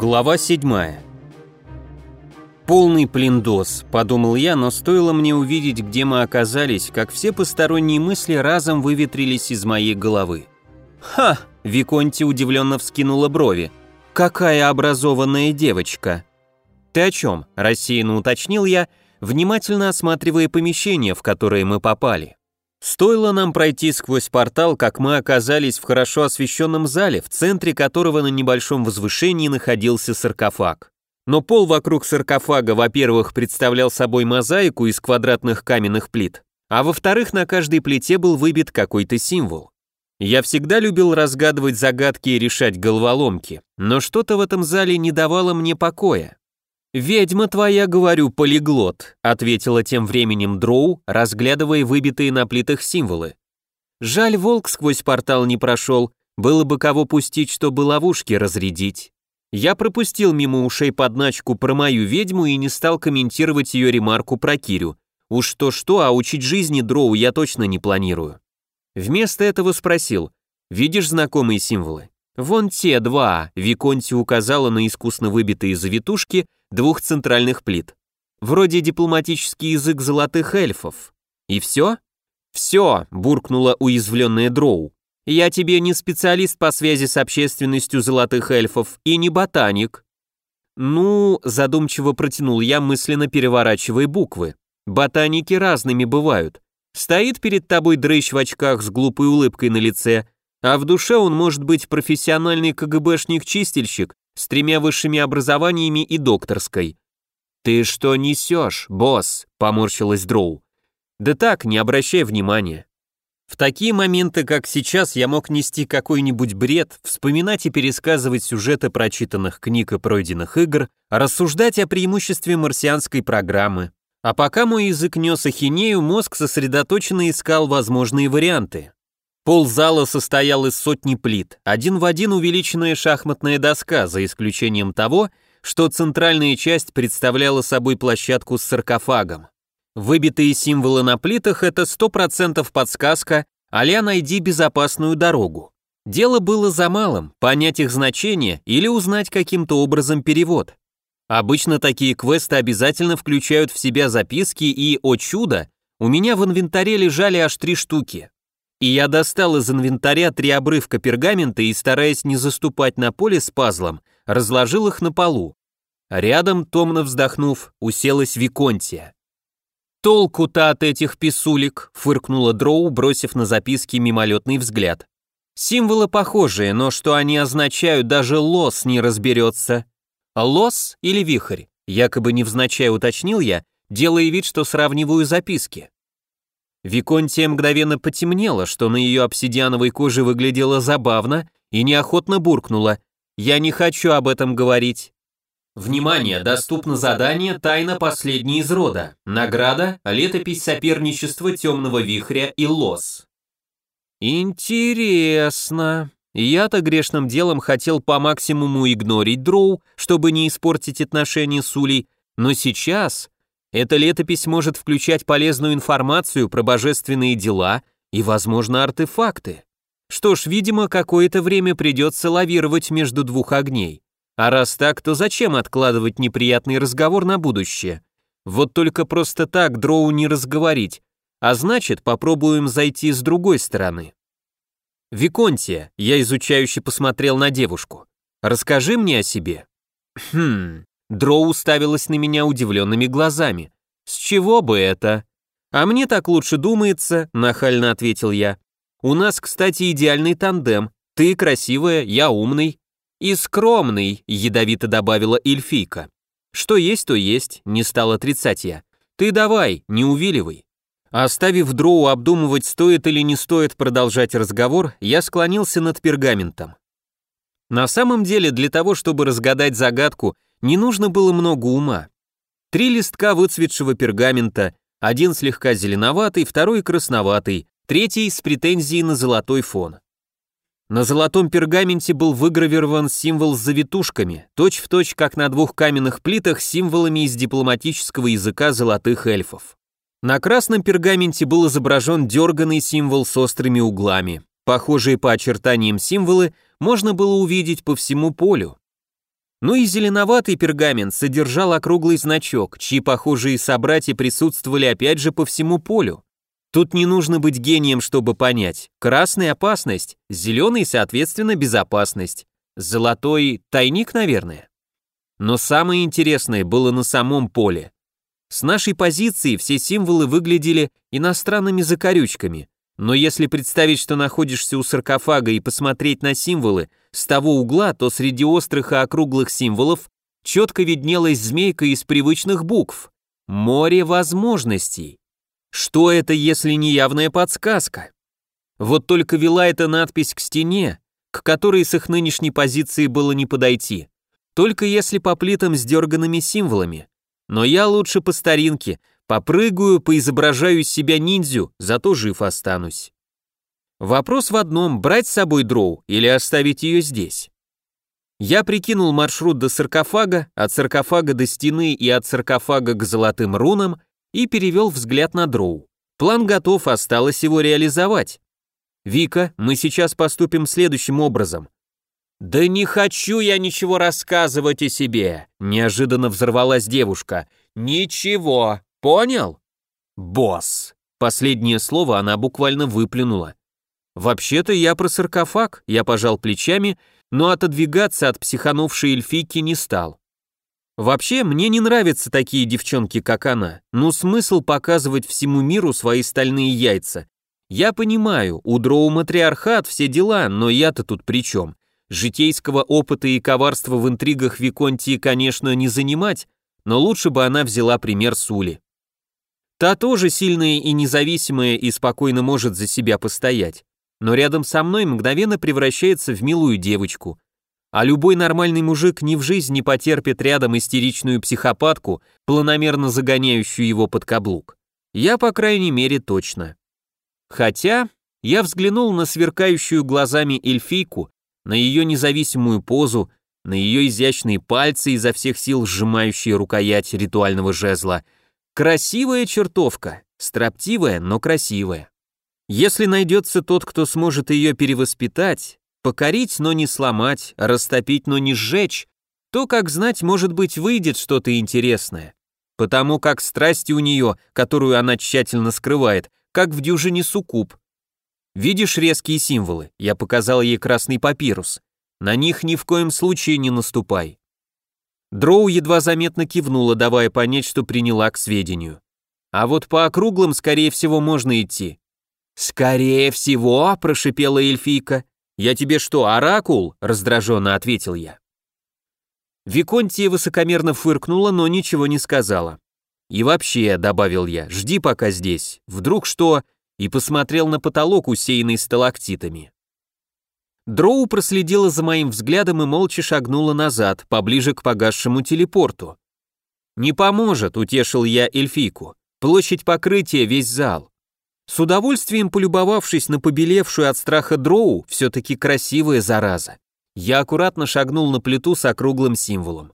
Глава 7. Полный плиндос, подумал я, но стоило мне увидеть, где мы оказались, как все посторонние мысли разом выветрились из моей головы. Ха! Виконти удивленно вскинула брови. Какая образованная девочка. Ты о чем? рассеянно уточнил я, внимательно осматривая помещение, в которое мы попали. Стоило нам пройти сквозь портал, как мы оказались в хорошо освещенном зале, в центре которого на небольшом возвышении находился саркофаг. Но пол вокруг саркофага, во-первых, представлял собой мозаику из квадратных каменных плит, а во-вторых, на каждой плите был выбит какой-то символ. Я всегда любил разгадывать загадки и решать головоломки, но что-то в этом зале не давало мне покоя. «Ведьма твоя, говорю, полиглот», ответила тем временем Дроу, разглядывая выбитые на плитах символы. «Жаль, волк сквозь портал не прошел, было бы кого пустить, чтобы ловушки разрядить». Я пропустил мимо ушей подначку про мою ведьму и не стал комментировать ее ремарку про Кирю. Уж то-что, а учить жизни Дроу я точно не планирую. Вместо этого спросил, «Видишь знакомые символы?» «Вон те два», — Виконти указала на искусно выбитые завитушки — двух центральных плит. Вроде дипломатический язык золотых эльфов. И все? Все, буркнула уязвленная Дроу. Я тебе не специалист по связи с общественностью золотых эльфов и не ботаник. Ну, задумчиво протянул я, мысленно переворачивая буквы. Ботаники разными бывают. Стоит перед тобой дрыщ в очках с глупой улыбкой на лице, а в душе он может быть профессиональный КГБшник-чистильщик с тремя высшими образованиями и докторской. «Ты что несешь, босс?» – поморщилась Дроу. «Да так, не обращай внимания». В такие моменты, как сейчас, я мог нести какой-нибудь бред, вспоминать и пересказывать сюжеты прочитанных книг и пройденных игр, рассуждать о преимуществе марсианской программы. А пока мой язык нес ахинею, мозг сосредоточенно искал возможные варианты. Пол зала состоял из сотни плит, один в один увеличенная шахматная доска, за исключением того, что центральная часть представляла собой площадку с саркофагом. Выбитые символы на плитах — это 100% подсказка а «найди безопасную дорогу». Дело было за малым, понять их значение или узнать каким-то образом перевод. Обычно такие квесты обязательно включают в себя записки и, о чудо, у меня в инвентаре лежали аж три штуки и я достал из инвентаря три обрывка пергамента и, стараясь не заступать на поле с пазлом, разложил их на полу. Рядом, томно вздохнув, уселась Виконтия. «Толку-то от этих писулек», — фыркнула Дроу, бросив на записки мимолетный взгляд. «Символы похожие, но что они означают, даже лос не разберется». «Лос или вихрь?» — якобы невзначай уточнил я, делая вид, что сравниваю записки. Виконтия мгновенно потемнело, что на ее обсидиановой коже выглядело забавно, и неохотно буркнула «Я не хочу об этом говорить». Внимание, доступно задание «Тайна последней из рода». Награда – летопись соперничества темного вихря и лос. Интересно. Я-то грешным делом хотел по максимуму игнорить Дроу, чтобы не испортить отношения с Улей, но сейчас эта летопись может включать полезную информацию про божественные дела и, возможно, артефакты. Что ж, видимо, какое-то время придется лавировать между двух огней. А раз так, то зачем откладывать неприятный разговор на будущее? Вот только просто так дроу не разговорить, а значит, попробуем зайти с другой стороны. Виконтия, я изучающе посмотрел на девушку. Расскажи мне о себе. Хм, Дроу уставилась на меня удивленными глазами. «С чего бы это?» «А мне так лучше думается», — нахально ответил я. «У нас, кстати, идеальный тандем. Ты красивая, я умный». «И скромный», — ядовито добавила эльфийка. «Что есть, то есть», — не стал отрицать я. «Ты давай, не увиливай». Оставив Дроу обдумывать, стоит или не стоит продолжать разговор, я склонился над пергаментом. На самом деле, для того, чтобы разгадать загадку, не нужно было много ума. Три листка выцветшего пергамента, один слегка зеленоватый, второй красноватый, третий с претензией на золотой фон. На золотом пергаменте был выгравирован символ с завитушками, точь-в-точь, точь, как на двух каменных плитах, символами из дипломатического языка золотых эльфов. На красном пергаменте был изображен дерганный символ с острыми углами. Похожие по очертаниям символы можно было увидеть по всему полю. Ну и зеленоватый пергамент содержал округлый значок, чьи похожие собратья присутствовали опять же по всему полю. Тут не нужно быть гением, чтобы понять. Красный – опасность, зеленый, соответственно, безопасность. Золотой – тайник, наверное. Но самое интересное было на самом поле. С нашей позиции все символы выглядели иностранными закорючками, но если представить, что находишься у саркофага и посмотреть на символы с того угла, то среди острых и округлых символов четко виднелась змейка из привычных букв. Море возможностей. Что это, если не явная подсказка? Вот только вела эта надпись к стене, к которой с их нынешней позиции было не подойти. Только если по плитам с дерганными символами. Но я лучше по старинке, попрыгаю, поизображаю из себя ниндзю, зато жив останусь. Вопрос в одном, брать с собой дроу или оставить ее здесь. Я прикинул маршрут до саркофага, от саркофага до стены и от саркофага к золотым рунам и перевел взгляд на Дроу. План готов, осталось его реализовать. «Вика, мы сейчас поступим следующим образом». «Да не хочу я ничего рассказывать о себе», — неожиданно взорвалась девушка. «Ничего, понял?» «Босс». Последнее слово она буквально выплюнула. «Вообще-то я про саркофаг», — я пожал плечами, но отодвигаться от психанувшей эльфийки не стал. Вообще, мне не нравятся такие девчонки, как она. Ну смысл показывать всему миру свои стальные яйца. Я понимаю, у дроу матриархат все дела, но я-то тут при чем? Житейского опыта и коварства в интригах Виконтии, конечно, не занимать, но лучше бы она взяла пример Сули. Та тоже сильная и независимая и спокойно может за себя постоять, но рядом со мной мгновенно превращается в милую девочку, а любой нормальный мужик ни в жизнь не потерпит рядом истеричную психопатку, планомерно загоняющую его под каблук. Я, по крайней мере, точно. Хотя я взглянул на сверкающую глазами эльфийку, на ее независимую позу, на ее изящные пальцы, изо всех сил сжимающие рукоять ритуального жезла. Красивая чертовка, строптивая, но красивая. Если найдется тот, кто сможет ее перевоспитать, Покорить, но не сломать, растопить, но не сжечь, то, как знать, может быть, выйдет что-то интересное. Потому как страсть у нее, которую она тщательно скрывает, как в дюжине суккуб. Видишь резкие символы? Я показал ей красный папирус. На них ни в коем случае не наступай. Дроу едва заметно кивнула, давая понять, что приняла к сведению. А вот по округлым, скорее всего, можно идти. «Скорее всего», — прошипела эльфийка, «Я тебе что, оракул?» – раздраженно ответил я. Виконтия высокомерно фыркнула, но ничего не сказала. «И вообще», – добавил я, – «жди пока здесь. Вдруг что?» и посмотрел на потолок, усеянный сталактитами. Дроу проследила за моим взглядом и молча шагнула назад, поближе к погасшему телепорту. «Не поможет», — утешил я эльфийку. «Площадь покрытия, весь зал. С удовольствием полюбовавшись на побелевшую от страха дроу, все-таки красивая зараза, я аккуратно шагнул на плиту с округлым символом.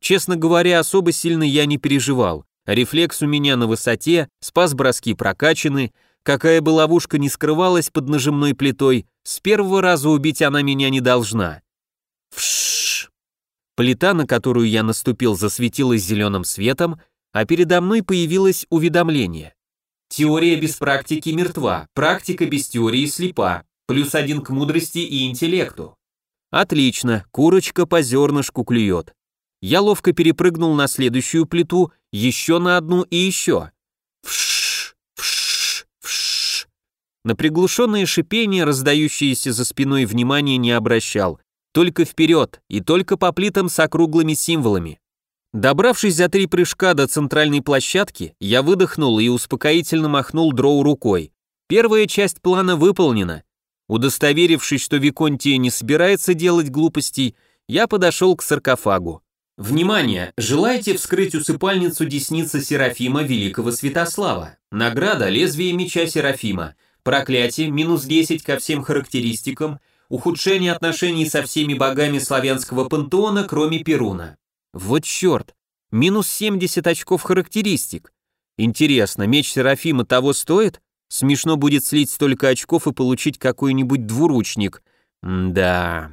Честно говоря, особо сильно я не переживал. Рефлекс у меня на высоте, спас-броски прокачаны, какая бы ловушка ни скрывалась под нажимной плитой, с первого раза убить она меня не должна. Вшш! Плита, на которую я наступил, засветилась зеленым светом, а передо мной появилось уведомление. Теория без практики мертва, практика без теории слепа, плюс один к мудрости и интеллекту. Отлично, курочка по зернышку клюет. Я ловко перепрыгнул на следующую плиту, еще на одну и еще. Вшш, вшш, вшш. На приглушенное шипение, раздающееся за спиной, внимания не обращал. Только вперед и только по плитам с округлыми символами. Добравшись за три прыжка до центральной площадки, я выдохнул и успокоительно махнул дроу рукой. Первая часть плана выполнена. Удостоверившись, что Виконтия не собирается делать глупостей, я подошел к саркофагу. Внимание! Желаете вскрыть усыпальницу десницы Серафима Великого Святослава? Награда лезвие меча Серафима. Проклятие минус 10 ко всем характеристикам. Ухудшение отношений со всеми богами славянского пантеона, кроме Перуна. Вот черт, минус 70 очков характеристик. Интересно, меч Серафима того стоит? Смешно будет слить столько очков и получить какой-нибудь двуручник. М да.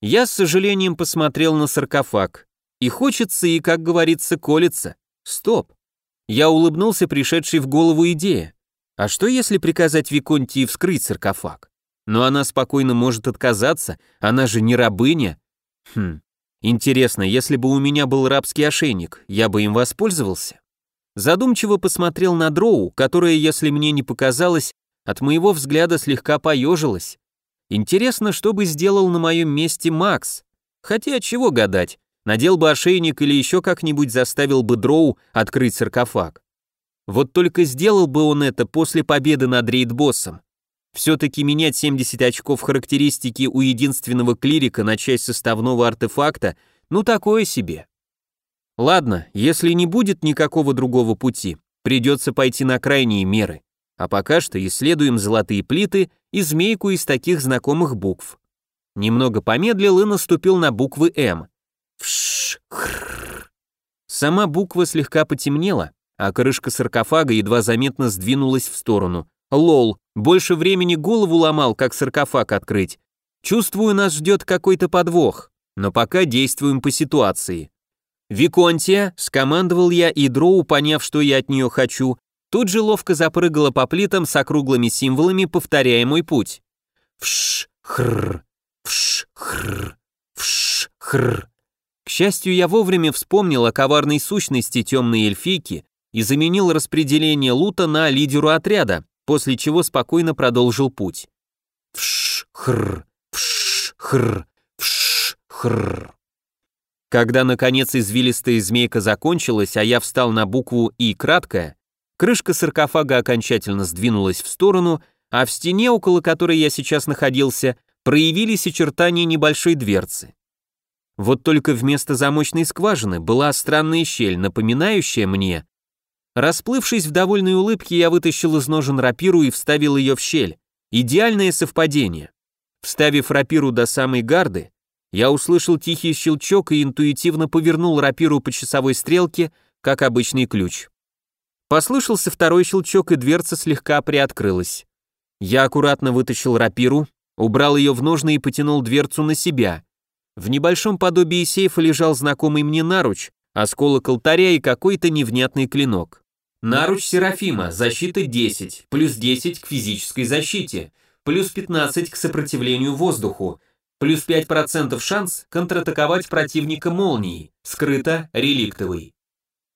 Я с сожалением посмотрел на саркофаг. И хочется, и, как говорится, колется. Стоп. Я улыбнулся пришедшей в голову идее. А что если приказать Виконтии вскрыть саркофаг? Но она спокойно может отказаться, она же не рабыня. Хм, интересно, если бы у меня был рабский ошейник, я бы им воспользовался? Задумчиво посмотрел на дроу, которая, если мне не показалось, от моего взгляда слегка поежилась. Интересно, что бы сделал на моем месте Макс? Хотя чего гадать, надел бы ошейник или еще как-нибудь заставил бы дроу открыть саркофаг. Вот только сделал бы он это после победы над рейд-боссом. Все-таки менять 70 очков характеристики у единственного клирика на часть составного артефакта, ну такое себе. Ладно, если не будет никакого другого пути, придется пойти на крайние меры. А пока что исследуем золотые плиты и змейку из таких знакомых букв. Немного помедлил и наступил на буквы М. Сама буква слегка потемнела, а крышка саркофага едва заметно сдвинулась в сторону. Лол, больше времени голову ломал, как саркофаг открыть. Чувствую, нас ждет какой-то подвох, но пока действуем по ситуации. «Виконтия», — скомандовал я, и Дроу, поняв, что я от нее хочу, тут же ловко запрыгала по плитам с округлыми символами, повторяя мой путь. Вш, хр, вш, хр, вш, хр. К счастью, я вовремя вспомнил о коварной сущности темной эльфийки и заменил распределение лута на лидеру отряда, после чего спокойно продолжил путь. Вш, хр, вш, хр, вш, хр. Когда, наконец, извилистая змейка закончилась, а я встал на букву «И» краткая, крышка саркофага окончательно сдвинулась в сторону, а в стене, около которой я сейчас находился, проявились очертания небольшой дверцы. Вот только вместо замочной скважины была странная щель, напоминающая мне. Расплывшись в довольной улыбке, я вытащил из ножен рапиру и вставил ее в щель. Идеальное совпадение. Вставив рапиру до самой гарды, я услышал тихий щелчок и интуитивно повернул рапиру по часовой стрелке, как обычный ключ. Послышался второй щелчок, и дверца слегка приоткрылась. Я аккуратно вытащил рапиру, убрал ее в ножны и потянул дверцу на себя. В небольшом подобии сейфа лежал знакомый мне наруч, осколок алтаря и какой-то невнятный клинок. Наруч Серафима, защита 10, плюс 10 к физической защите, плюс 15 к сопротивлению воздуху, Плюс 5% шанс контратаковать противника молнией, скрыто реликтовый.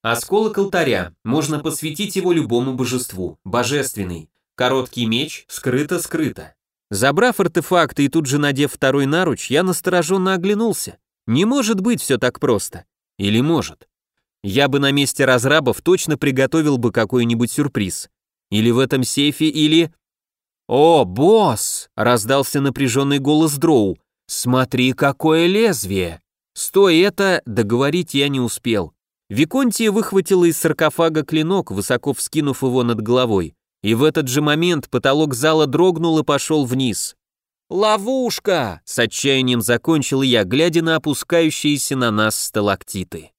Осколок алтаря, можно посвятить его любому божеству, божественный. Короткий меч, скрыто-скрыто. Забрав артефакты и тут же надев второй наруч, я настороженно оглянулся. Не может быть все так просто. Или может? Я бы на месте разрабов точно приготовил бы какой-нибудь сюрприз. Или в этом сейфе, или... «О, босс!» — раздался напряженный голос Дроу. «Смотри, какое лезвие!» «Стой, это...» — договорить я не успел. Виконтия выхватила из саркофага клинок, высоко вскинув его над головой. И в этот же момент потолок зала дрогнул и пошел вниз. «Ловушка!» — с отчаянием закончил я, глядя на опускающиеся на нас сталактиты.